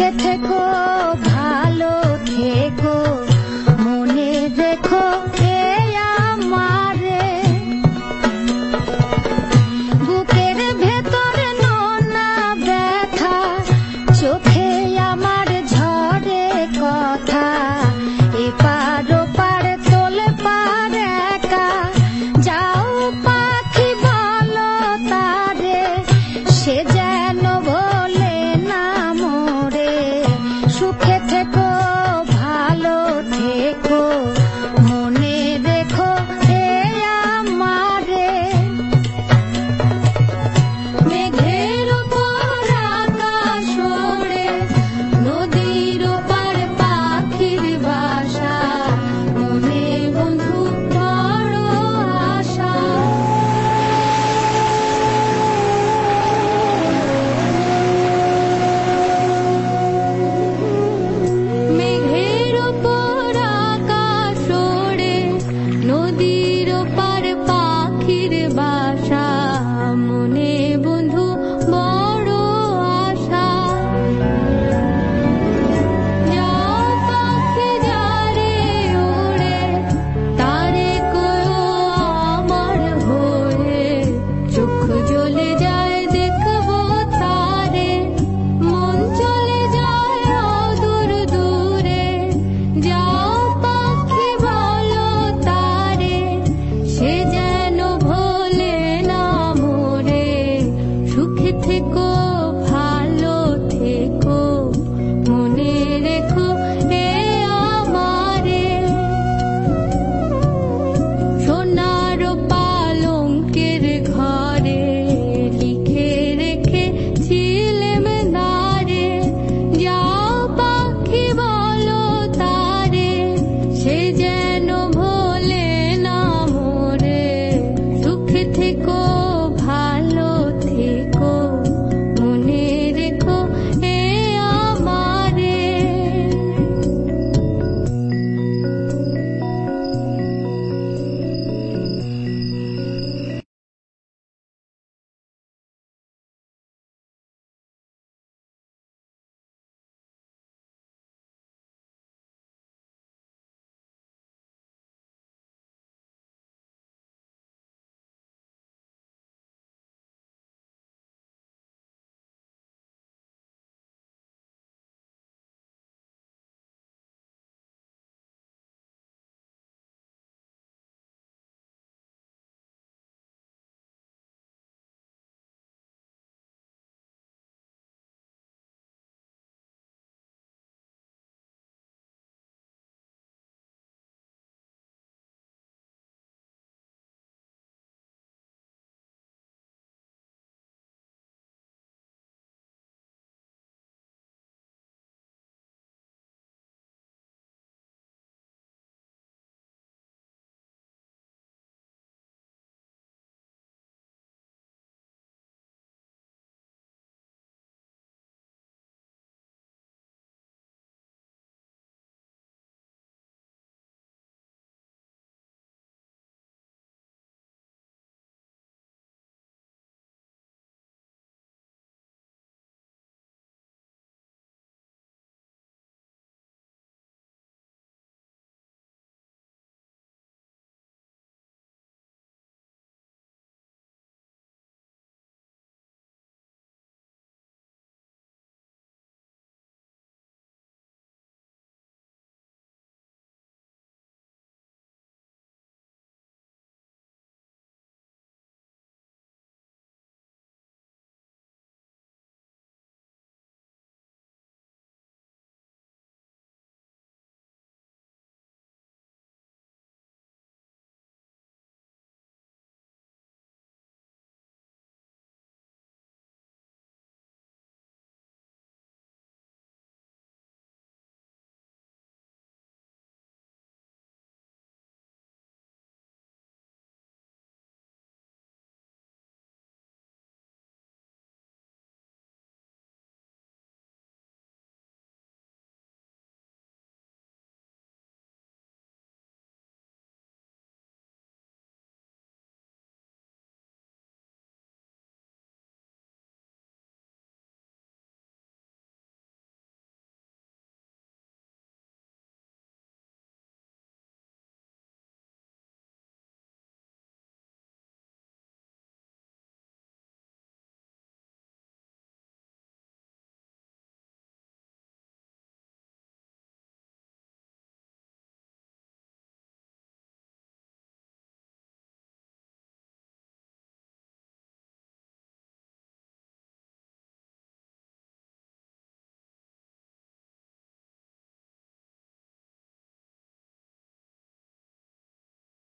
Get it,